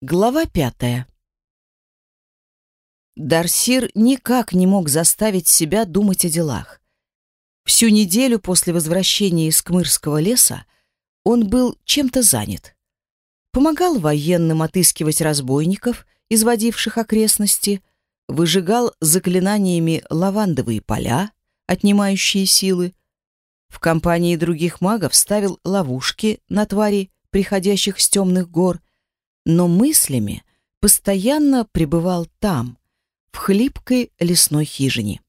Глава пятая. Дарсир никак не мог заставить себя думать о делах. Всю неделю после возвращения из Кмырского леса он был чем-то занят. Помогал военным отыскивать разбойников, изводивших окрестности, выжигал заклинаниями лавандовые поля, отнимающие силы. В компании других магов ставил ловушки на твари, приходящих с темных гор, но мыслями постоянно пребывал там, в хлипкой лесной хижине.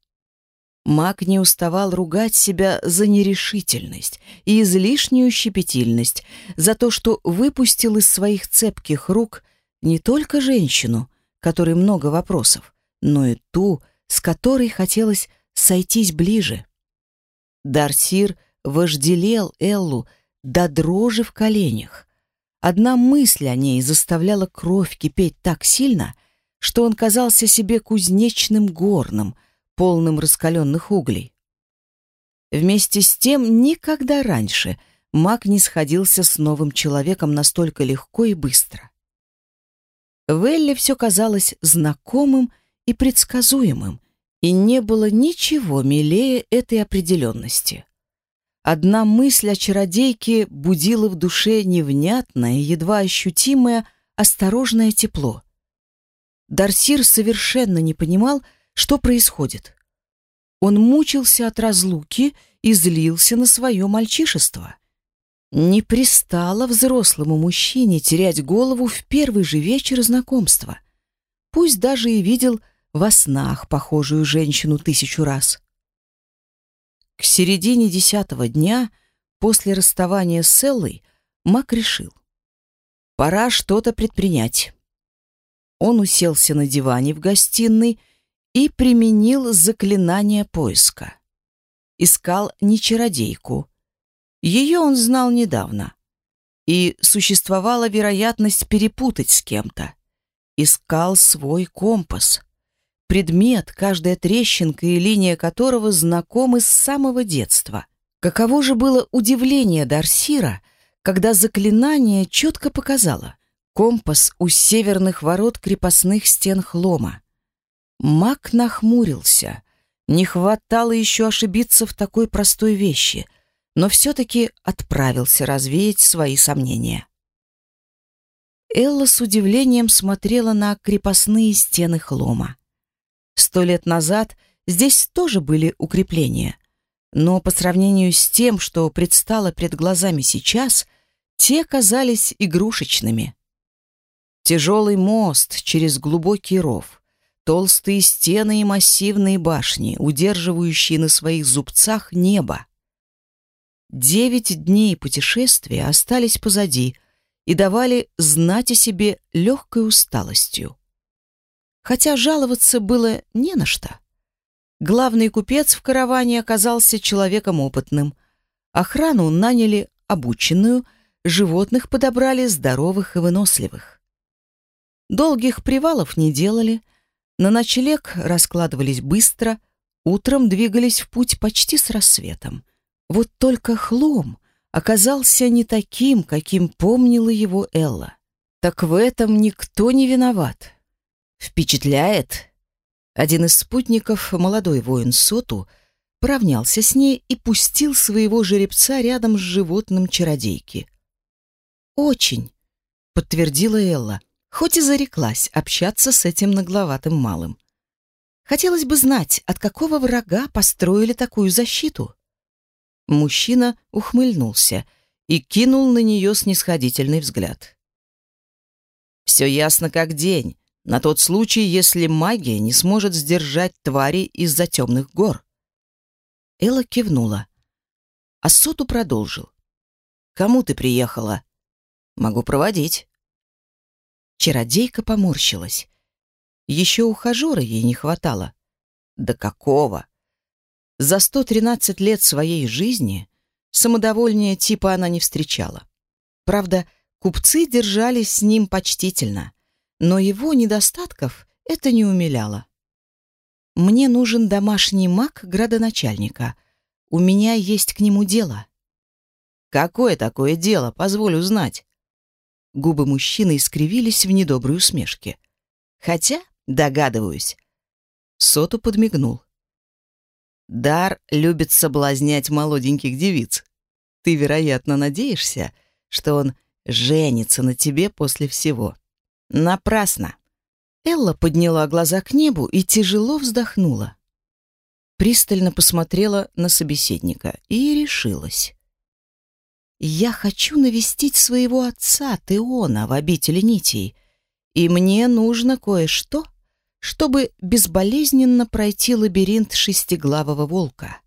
Маг не уставал ругать себя за нерешительность и излишнюю щепетильность, за то, что выпустил из своих цепких рук не только женщину, которой много вопросов, но и ту, с которой хотелось сойтись ближе. Дарсир вожделел Эллу до дрожи в коленях, Одна мысль о ней заставляла кровь кипеть так сильно, что он казался себе кузнечным горном, полным раскаленных углей. Вместе с тем никогда раньше маг не сходился с новым человеком настолько легко и быстро. В Элле все казалось знакомым и предсказуемым, и не было ничего милее этой определенности. Одна мысль о чародейке будила в душе невнятное, едва ощутимое, осторожное тепло. Дарсир совершенно не понимал, что происходит. Он мучился от разлуки и злился на свое мальчишество. Не пристало взрослому мужчине терять голову в первый же вечер знакомства. Пусть даже и видел во снах похожую женщину тысячу раз. К середине десятого дня, после расставания с Эллой, Мак решил. Пора что-то предпринять. Он уселся на диване в гостиной и применил заклинание поиска. Искал не чародейку. Ее он знал недавно. И существовала вероятность перепутать с кем-то. Искал свой компас предмет, каждая трещинка и линия которого знакомы с самого детства. Каково же было удивление Дарсира, когда заклинание четко показало компас у северных ворот крепостных стен хлома. Маг нахмурился. Не хватало еще ошибиться в такой простой вещи, но все-таки отправился развеять свои сомнения. Элла с удивлением смотрела на крепостные стены хлома. Сто лет назад здесь тоже были укрепления, но по сравнению с тем, что предстало пред глазами сейчас, те казались игрушечными. Тяжелый мост через глубокий ров, толстые стены и массивные башни, удерживающие на своих зубцах небо. Девять дней путешествия остались позади и давали знать о себе легкой усталостью хотя жаловаться было не на что. Главный купец в караване оказался человеком опытным. Охрану наняли обученную, животных подобрали здоровых и выносливых. Долгих привалов не делали, на ночлег раскладывались быстро, утром двигались в путь почти с рассветом. Вот только хлом оказался не таким, каким помнила его Элла. Так в этом никто не виноват. Впечатляет. Один из спутников, молодой воин Соту, поравнялся с ней и пустил своего жеребца рядом с животным чародейки. «Очень», — подтвердила Элла, хоть и зареклась общаться с этим нагловатым малым. «Хотелось бы знать, от какого врага построили такую защиту?» Мужчина ухмыльнулся и кинул на нее снисходительный взгляд. «Все ясно как день. На тот случай, если магия не сможет сдержать твари из-за темных гор. Элла кивнула. А Соту продолжил. «Кому ты приехала?» «Могу проводить». Чародейка поморщилась. Еще ухажера ей не хватало. Да какого? За 113 лет своей жизни самодовольнее типа она не встречала. Правда, купцы держались с ним почтительно — но его недостатков это не умиляло. «Мне нужен домашний маг градоначальника. У меня есть к нему дело». «Какое такое дело, позволю знать?» Губы мужчины искривились в недоброй усмешке. Хотя, догадываюсь. Соту подмигнул. Дар любит соблазнять молоденьких девиц. Ты, вероятно, надеешься, что он женится на тебе после всего. Напрасно. Элла подняла глаза к небу и тяжело вздохнула. Пристально посмотрела на собеседника и решилась. «Я хочу навестить своего отца, Теона, в обители нитей, и мне нужно кое-что, чтобы безболезненно пройти лабиринт шестиглавого волка.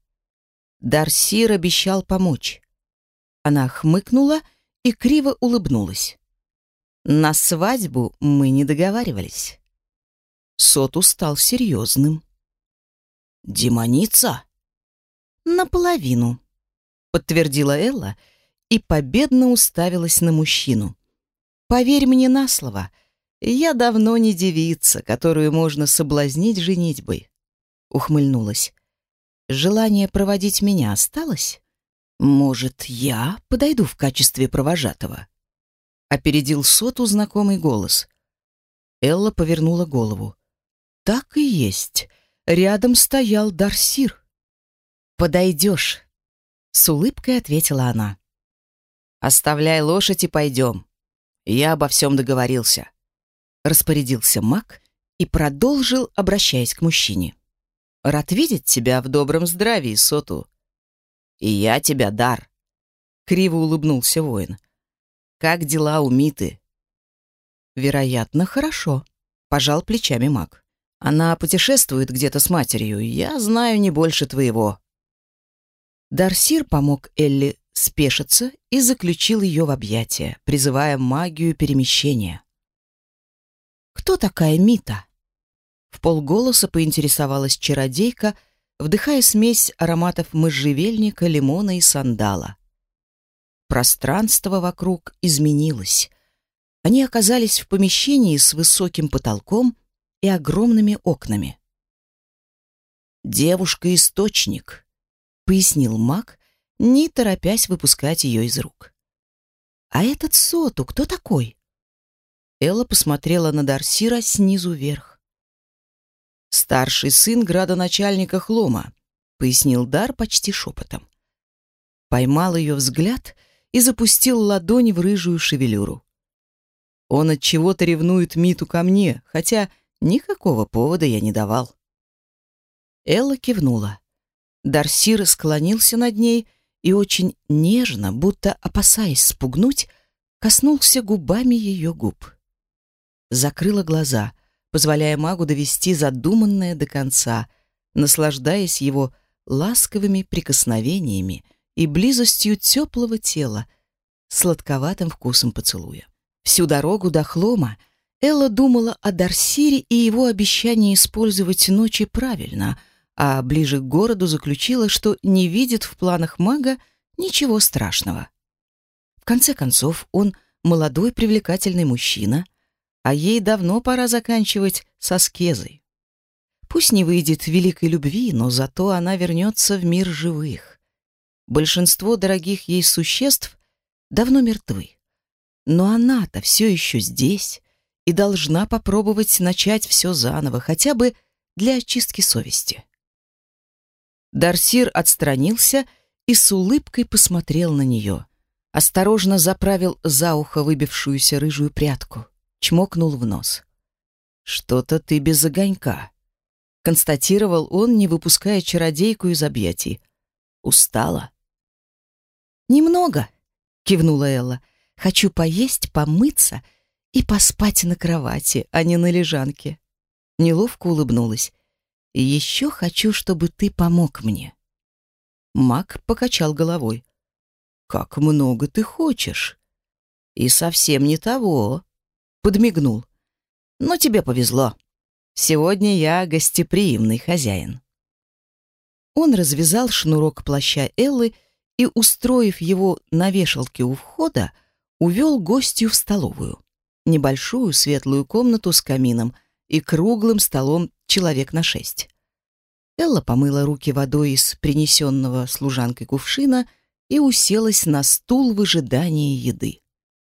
Дарсир обещал помочь. Она хмыкнула и криво улыбнулась. На свадьбу мы не договаривались. Соту стал серьезным. «Демоница?» «Наполовину», — подтвердила Элла и победно уставилась на мужчину. «Поверь мне на слово, — «Я давно не девица, которую можно соблазнить женитьбой», — ухмыльнулась. «Желание проводить меня осталось? Может, я подойду в качестве провожатого?» Опередил соту знакомый голос. Элла повернула голову. «Так и есть. Рядом стоял Дарсир». «Подойдешь», — с улыбкой ответила она. «Оставляй лошадь и пойдем. Я обо всем договорился» распорядился маг и продолжил, обращаясь к мужчине. «Рад видеть тебя в добром здравии, Соту». «И я тебя, Дар», — криво улыбнулся воин. «Как дела у Миты?» «Вероятно, хорошо», — пожал плечами маг. «Она путешествует где-то с матерью, я знаю не больше твоего». Дарсир помог Элли спешиться и заключил ее в объятия, призывая магию перемещения. «Кто такая Мита?» В полголоса поинтересовалась чародейка, вдыхая смесь ароматов можжевельника, лимона и сандала. Пространство вокруг изменилось. Они оказались в помещении с высоким потолком и огромными окнами. «Девушка-источник», — пояснил маг, не торопясь выпускать ее из рук. «А этот Соту кто такой?» Элла посмотрела на Дарсира снизу вверх. «Старший сын градоначальника Хлома», — пояснил Дар почти шепотом. Поймал ее взгляд и запустил ладонь в рыжую шевелюру. Он от чего-то ревнует Миту ко мне, хотя никакого повода я не давал. Элла кивнула. Дарсир склонился над ней и очень нежно, будто опасаясь спугнуть, коснулся губами ее губ закрыла глаза, позволяя магу довести задуманное до конца, наслаждаясь его ласковыми прикосновениями и близостью теплого тела, сладковатым вкусом поцелуя. Всю дорогу до Хлома Элла думала о Дарсире и его обещании использовать ночи правильно, а ближе к городу заключила, что не видит в планах мага ничего страшного. В конце концов, он молодой привлекательный мужчина, а ей давно пора заканчивать со скезой. Пусть не выйдет великой любви, но зато она вернется в мир живых. Большинство дорогих ей существ давно мертвы. Но она-то все еще здесь и должна попробовать начать все заново, хотя бы для очистки совести. Дарсир отстранился и с улыбкой посмотрел на нее. Осторожно заправил за ухо выбившуюся рыжую прядку чмокнул в нос. «Что-то ты без огонька», — констатировал он, не выпуская чародейку из объятий. «Устала?» «Немного», — кивнула Элла. «Хочу поесть, помыться и поспать на кровати, а не на лежанке». Неловко улыбнулась. «И еще хочу, чтобы ты помог мне». Мак покачал головой. «Как много ты хочешь!» «И совсем не того!» подмигнул. «Но тебе повезло. Сегодня я гостеприимный хозяин». Он развязал шнурок плаща Эллы и, устроив его на вешалке у входа, увел гостью в столовую. Небольшую светлую комнату с камином и круглым столом человек на шесть. Элла помыла руки водой из принесенного служанкой кувшина и уселась на стул в ожидании еды.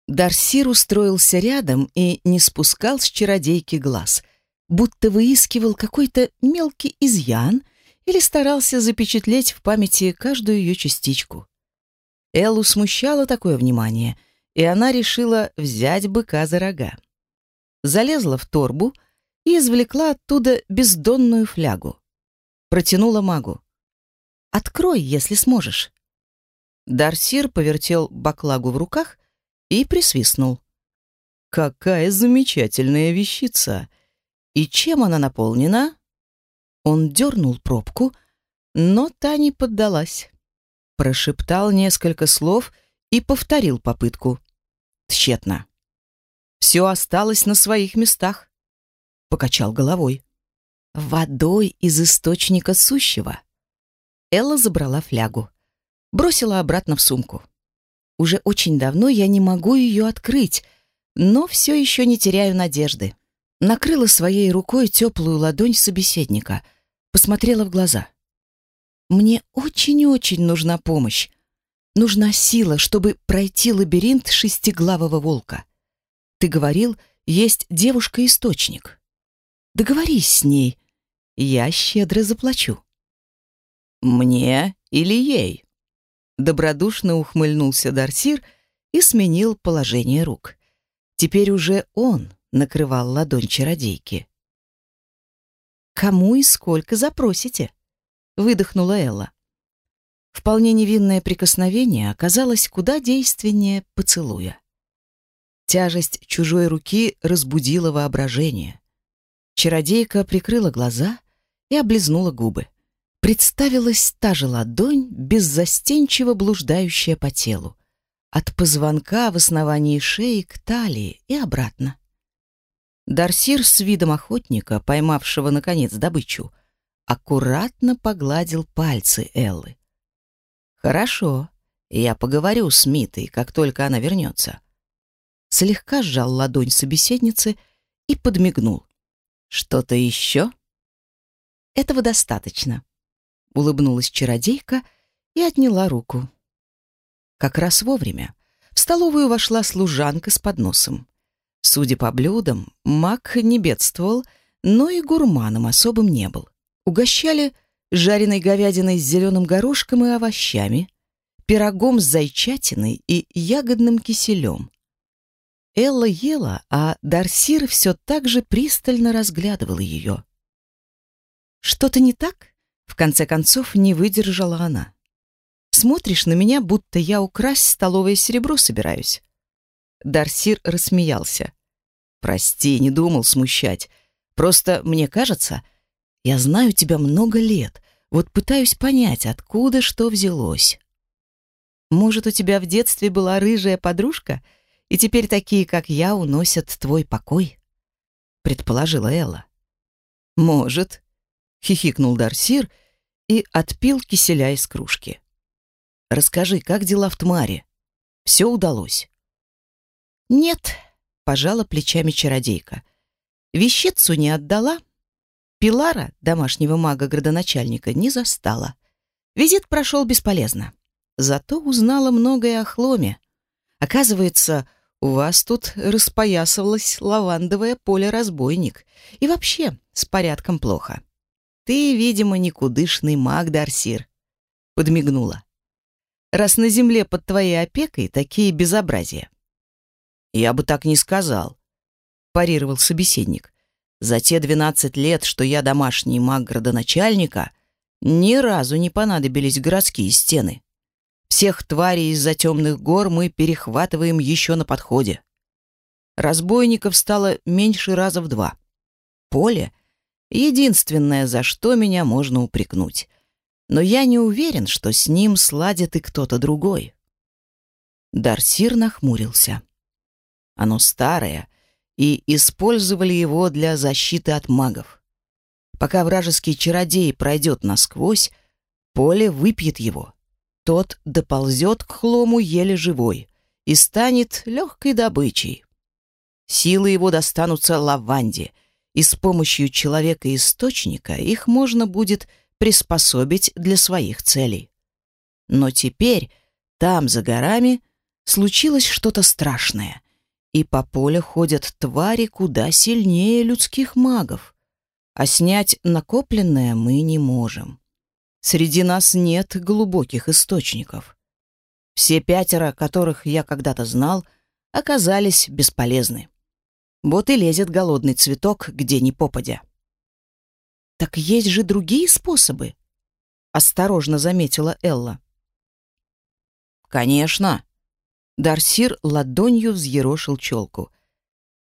Дарсир устроился рядом и не спускал с чародейки глаз, будто выискивал какой-то мелкий изъян или старался запечатлеть в памяти каждую ее частичку. Эллу смущало такое внимание, и она решила взять быка за рога. Залезла в торбу и извлекла оттуда бездонную флягу. Протянула магу. «Открой, если сможешь». Дарсир повертел баклагу в руках и присвистнул. «Какая замечательная вещица! И чем она наполнена?» Он дернул пробку, но та не поддалась. Прошептал несколько слов и повторил попытку. Тщетно. Все осталось на своих местах. Покачал головой. Водой из источника сущего. Элла забрала флягу. Бросила обратно в сумку. Уже очень давно я не могу ее открыть, но все еще не теряю надежды. Накрыла своей рукой теплую ладонь собеседника, посмотрела в глаза. Мне очень-очень нужна помощь. Нужна сила, чтобы пройти лабиринт шестиглавого волка. Ты говорил, есть девушка-источник. Договорись с ней. Я щедро заплачу. Мне или ей? Добродушно ухмыльнулся Дарсир и сменил положение рук. Теперь уже он накрывал ладонь чародейки. «Кому и сколько запросите?» — выдохнула Элла. Вполне невинное прикосновение оказалось куда действеннее поцелуя. Тяжесть чужой руки разбудила воображение. Чародейка прикрыла глаза и облизнула губы представилась та же ладонь, беззастенчиво блуждающая по телу, от позвонка в основании шеи к талии и обратно. Дарсир с видом охотника, поймавшего, наконец, добычу, аккуратно погладил пальцы Эллы. «Хорошо, я поговорю с Митой, как только она вернется». Слегка сжал ладонь собеседницы и подмигнул. «Что-то еще?» «Этого достаточно», улыбнулась чародейка и отняла руку. Как раз вовремя. В столовую вошла служанка с подносом. Судя по блюдам, маг не бедствовал, но и гурманом особым не был. Угощали жареной говядиной с зеленым горошком и овощами, пирогом с зайчатиной и ягодным киселем. Элла ела, а Дарсир все так же пристально разглядывал ее. «Что-то не так?» В конце концов, не выдержала она. «Смотришь на меня, будто я украсть столовое серебро собираюсь». Дарсир рассмеялся. «Прости, не думал смущать. Просто, мне кажется, я знаю тебя много лет, вот пытаюсь понять, откуда что взялось. Может, у тебя в детстве была рыжая подружка, и теперь такие, как я, уносят твой покой?» Предположила Элла. «Может», — хихикнул Дарсир и отпил киселя из кружки. «Расскажи, как дела в Тмаре? Все удалось?» «Нет», — пожала плечами чародейка. «Вещицу не отдала. Пилара, домашнего мага-градоначальника, не застала. Визит прошел бесполезно. Зато узнала многое о хломе. Оказывается, у вас тут распоясывалось лавандовое поле-разбойник. И вообще с порядком плохо. «Ты, видимо, никудышный маг, Дарсир», — подмигнула. «Раз на земле под твоей опекой такие безобразия». «Я бы так не сказал», — парировал собеседник. «За те двенадцать лет, что я домашний маг градоначальника, ни разу не понадобились городские стены. Всех тварей из-за темных гор мы перехватываем еще на подходе. Разбойников стало меньше раза в два. Поле Единственное, за что меня можно упрекнуть. Но я не уверен, что с ним сладит и кто-то другой. Дарсир нахмурился. Оно старое, и использовали его для защиты от магов. Пока вражеский чародей пройдет насквозь, поле выпьет его. Тот доползет к хлому еле живой и станет легкой добычей. Силы его достанутся лаванде — и с помощью человека-источника их можно будет приспособить для своих целей. Но теперь, там, за горами, случилось что-то страшное, и по полю ходят твари куда сильнее людских магов, а снять накопленное мы не можем. Среди нас нет глубоких источников. Все пятеро, которых я когда-то знал, оказались бесполезны. Вот и лезет голодный цветок, где ни попадя. «Так есть же другие способы», — осторожно заметила Элла. «Конечно». Дарсир ладонью взъерошил челку.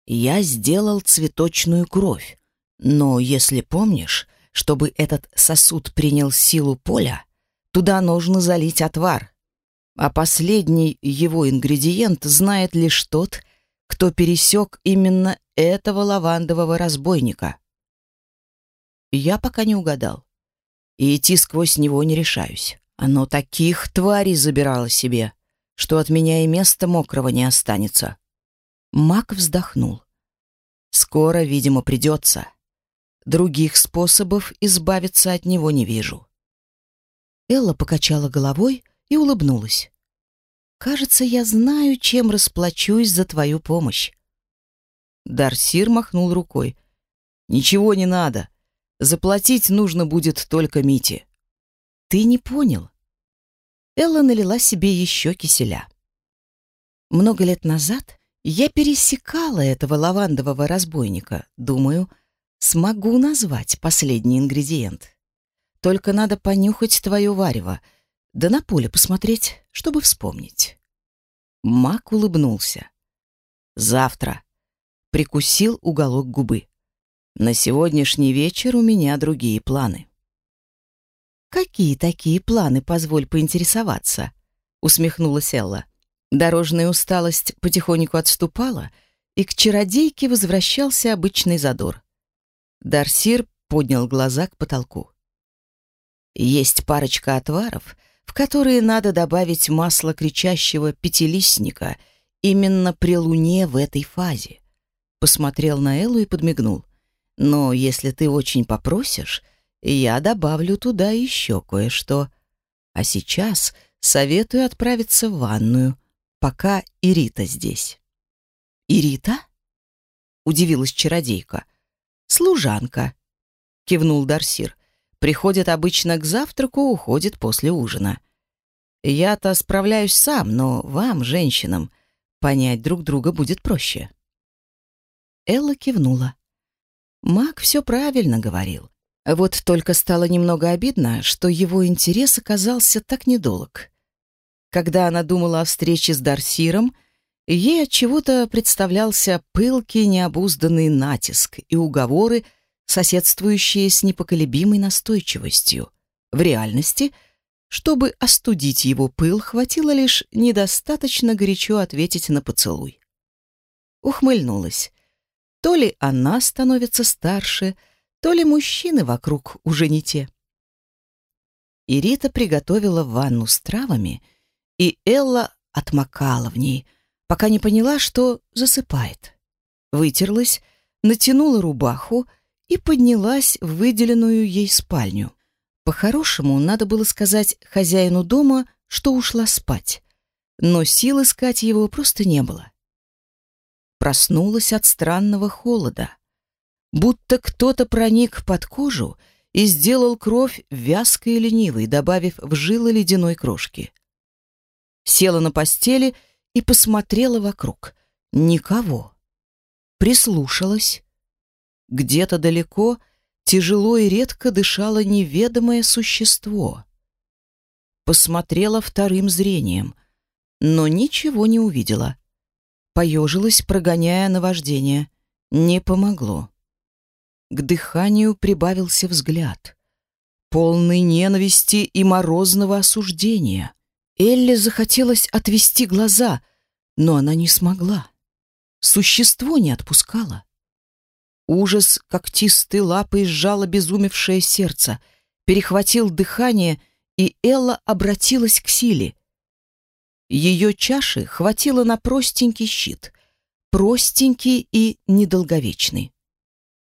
«Я сделал цветочную кровь, но, если помнишь, чтобы этот сосуд принял силу поля, туда нужно залить отвар. А последний его ингредиент знает лишь тот, кто пересек именно этого лавандового разбойника. Я пока не угадал. И идти сквозь него не решаюсь. Оно таких тварей забирало себе, что от меня и места мокрого не останется. Мак вздохнул. Скоро, видимо, придется. Других способов избавиться от него не вижу. Элла покачала головой и улыбнулась. «Кажется, я знаю, чем расплачусь за твою помощь». Дарсир махнул рукой. «Ничего не надо. Заплатить нужно будет только Мите». «Ты не понял». Элла налила себе еще киселя. Много лет назад я пересекала этого лавандового разбойника. Думаю, смогу назвать последний ингредиент. Только надо понюхать твое варево, да на поле посмотреть, чтобы вспомнить. Мак улыбнулся. Завтра. Прикусил уголок губы. На сегодняшний вечер у меня другие планы. Какие такие планы, позволь поинтересоваться? Усмехнулась Элла. Дорожная усталость потихоньку отступала, и к чародейке возвращался обычный задор. Дарсир поднял глаза к потолку. Есть парочка отваров, в которые надо добавить масло кричащего пятилистника именно при луне в этой фазе. Посмотрел на Эллу и подмигнул. Но если ты очень попросишь, я добавлю туда еще кое-что. А сейчас советую отправиться в ванную, пока Ирита здесь. Ирита? Удивилась чародейка. «Служанка», — кивнул Дарсир. «Приходит обычно к завтраку, уходит после ужина. Я-то справляюсь сам, но вам, женщинам, понять друг друга будет проще». Элла кивнула. Мак все правильно говорил. Вот только стало немного обидно, что его интерес оказался так недолг. Когда она думала о встрече с Дарсиром, Ей от чего-то представлялся пылкий необузданный натиск и уговоры, соседствующие с непоколебимой настойчивостью. В реальности, чтобы остудить его пыл, хватило лишь недостаточно горячо ответить на поцелуй. Ухмыльнулась. То ли она становится старше, то ли мужчины вокруг уже не те. Ирита приготовила ванну с травами, и Элла отмокала в ней — пока не поняла, что засыпает. Вытерлась, натянула рубаху и поднялась в выделенную ей спальню. По-хорошему, надо было сказать хозяину дома, что ушла спать, но сил искать его просто не было. Проснулась от странного холода, будто кто-то проник под кожу и сделал кровь вязкой и ленивой, добавив в жилы ледяной крошки. Села на постели и посмотрела вокруг. Никого. Прислушалась. Где-то далеко тяжело и редко дышало неведомое существо. Посмотрела вторым зрением, но ничего не увидела. Поежилась, прогоняя наваждение. Не помогло. К дыханию прибавился взгляд, полный ненависти и морозного осуждения — Элли захотелось отвести глаза, но она не смогла. Существо не отпускало. Ужас когтистой лапой сжал обезумевшее сердце, перехватил дыхание, и Элла обратилась к силе. Ее чаши хватило на простенький щит, простенький и недолговечный.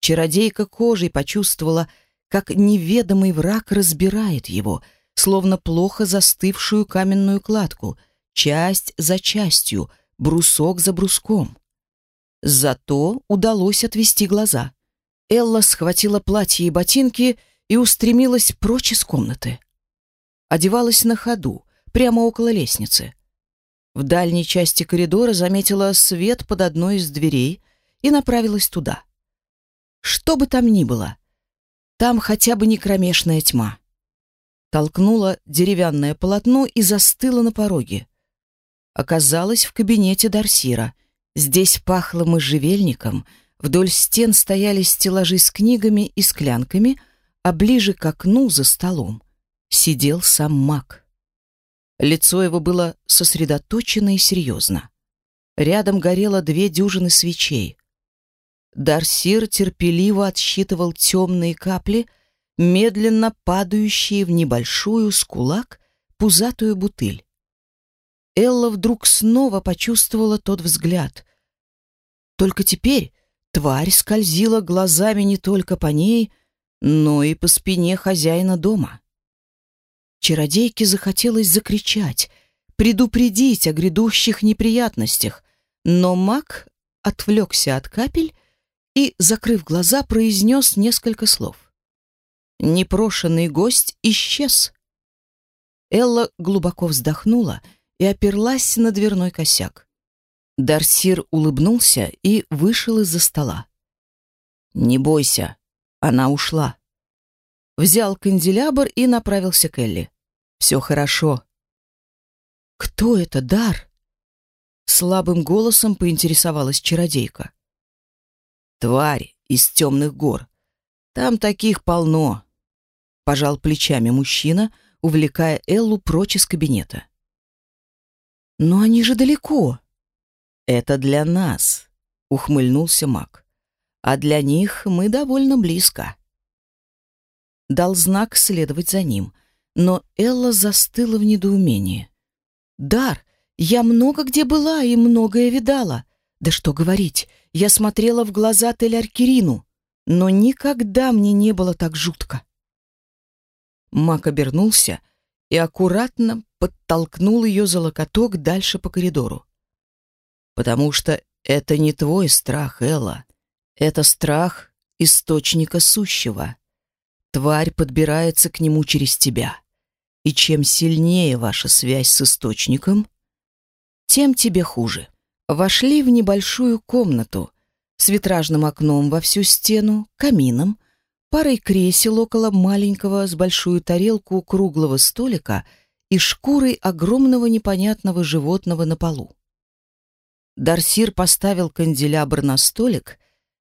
Чародейка кожей почувствовала, как неведомый враг разбирает его — словно плохо застывшую каменную кладку, часть за частью, брусок за бруском. Зато удалось отвести глаза. Элла схватила платье и ботинки и устремилась прочь из комнаты. Одевалась на ходу, прямо около лестницы. В дальней части коридора заметила свет под одной из дверей и направилась туда. Что бы там ни было, там хотя бы не кромешная тьма. Толкнула деревянное полотно и застыла на пороге. Оказалась в кабинете Дарсира. Здесь пахло можжевельником, вдоль стен стояли стеллажи с книгами и склянками, а ближе к окну за столом сидел сам маг. Лицо его было сосредоточено и серьезно. Рядом горело две дюжины свечей. Дарсир терпеливо отсчитывал темные капли, медленно падающие в небольшую с кулак пузатую бутыль. Элла вдруг снова почувствовала тот взгляд. Только теперь тварь скользила глазами не только по ней, но и по спине хозяина дома. Чародейке захотелось закричать, предупредить о грядущих неприятностях, но маг отвлекся от капель и, закрыв глаза, произнес несколько слов. Непрошенный гость исчез. Элла глубоко вздохнула и оперлась на дверной косяк. Дарсир улыбнулся и вышел из-за стола. «Не бойся, она ушла». Взял канделябр и направился к Элли. «Все хорошо». «Кто это, Дар?» Слабым голосом поинтересовалась чародейка. Тварь из темных гор. Там таких полно. Пожал плечами мужчина, увлекая Эллу прочь из кабинета. Но они же далеко. Это для нас, ухмыльнулся маг. А для них мы довольно близко. Дал знак следовать за ним, но Элла застыла в недоумении. Дар, я много где была и многое видала. Да что говорить, я смотрела в глаза Тель-Аркерину, но никогда мне не было так жутко. Мак обернулся и аккуратно подтолкнул ее за локоток дальше по коридору. «Потому что это не твой страх, Элла. Это страх источника сущего. Тварь подбирается к нему через тебя. И чем сильнее ваша связь с источником, тем тебе хуже». Вошли в небольшую комнату с витражным окном во всю стену, камином, парой кресел около маленького с большую тарелку круглого столика и шкурой огромного непонятного животного на полу. Дарсир поставил канделябр на столик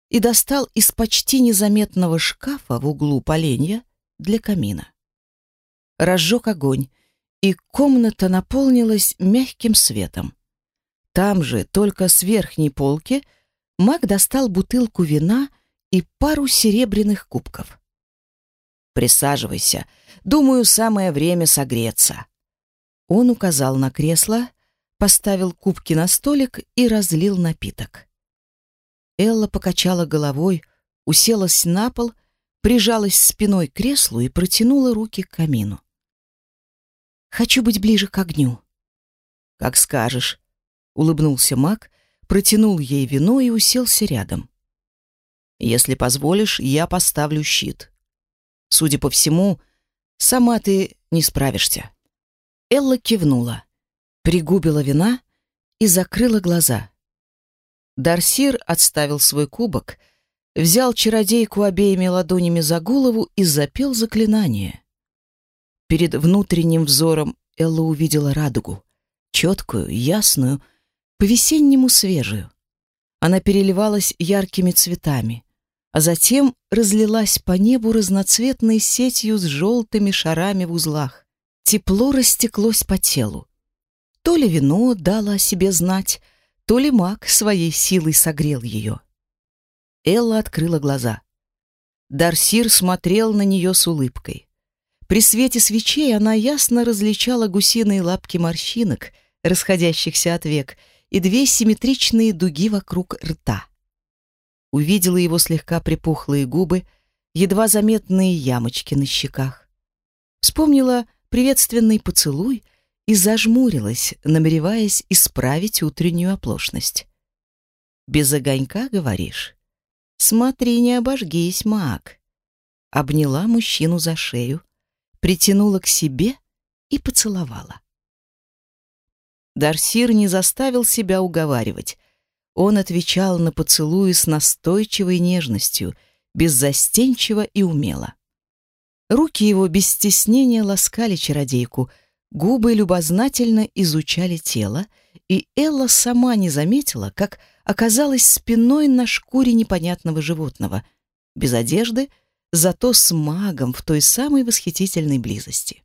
и достал из почти незаметного шкафа в углу поленья для камина. Разжег огонь, и комната наполнилась мягким светом. Там же, только с верхней полки, Мак достал бутылку вина и пару серебряных кубков. «Присаживайся. Думаю, самое время согреться». Он указал на кресло, поставил кубки на столик и разлил напиток. Элла покачала головой, уселась на пол, прижалась спиной к креслу и протянула руки к камину. «Хочу быть ближе к огню». «Как скажешь», улыбнулся Мак, протянул ей вино и уселся рядом. Если позволишь, я поставлю щит. Судя по всему, сама ты не справишься. Элла кивнула, пригубила вина и закрыла глаза. Дарсир отставил свой кубок, взял чародейку обеими ладонями за голову и запел заклинание. Перед внутренним взором Элла увидела радугу, четкую, ясную, по-весеннему свежую. Она переливалась яркими цветами, а затем разлилась по небу разноцветной сетью с желтыми шарами в узлах. Тепло растеклось по телу. То ли вино дало о себе знать, то ли маг своей силой согрел ее. Элла открыла глаза. Дарсир смотрел на нее с улыбкой. При свете свечей она ясно различала гусиные лапки морщинок, расходящихся от век, и две симметричные дуги вокруг рта. Увидела его слегка припухлые губы, едва заметные ямочки на щеках. Вспомнила приветственный поцелуй и зажмурилась, намереваясь исправить утреннюю оплошность. «Без огонька, говоришь? Смотри, не обожгись, маг!» Обняла мужчину за шею, притянула к себе и поцеловала. Дарсир не заставил себя уговаривать. Он отвечал на поцелуи с настойчивой нежностью, беззастенчиво и умело. Руки его без стеснения ласкали чародейку, губы любознательно изучали тело, и Элла сама не заметила, как оказалась спиной на шкуре непонятного животного, без одежды, зато с магом в той самой восхитительной близости.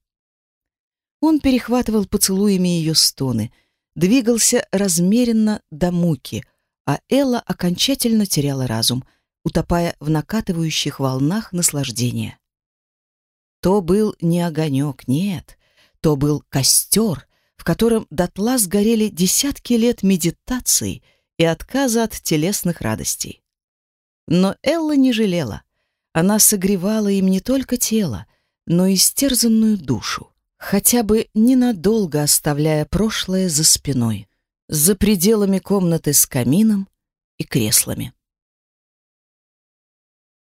Он перехватывал поцелуями ее стоны, двигался размеренно до муки, а Элла окончательно теряла разум, утопая в накатывающих волнах наслаждения. То был не огонек, нет, то был костер, в котором дотла сгорели десятки лет медитации и отказа от телесных радостей. Но Элла не жалела. Она согревала им не только тело, но и стерзанную душу, хотя бы ненадолго оставляя прошлое за спиной, за пределами комнаты с камином и креслами.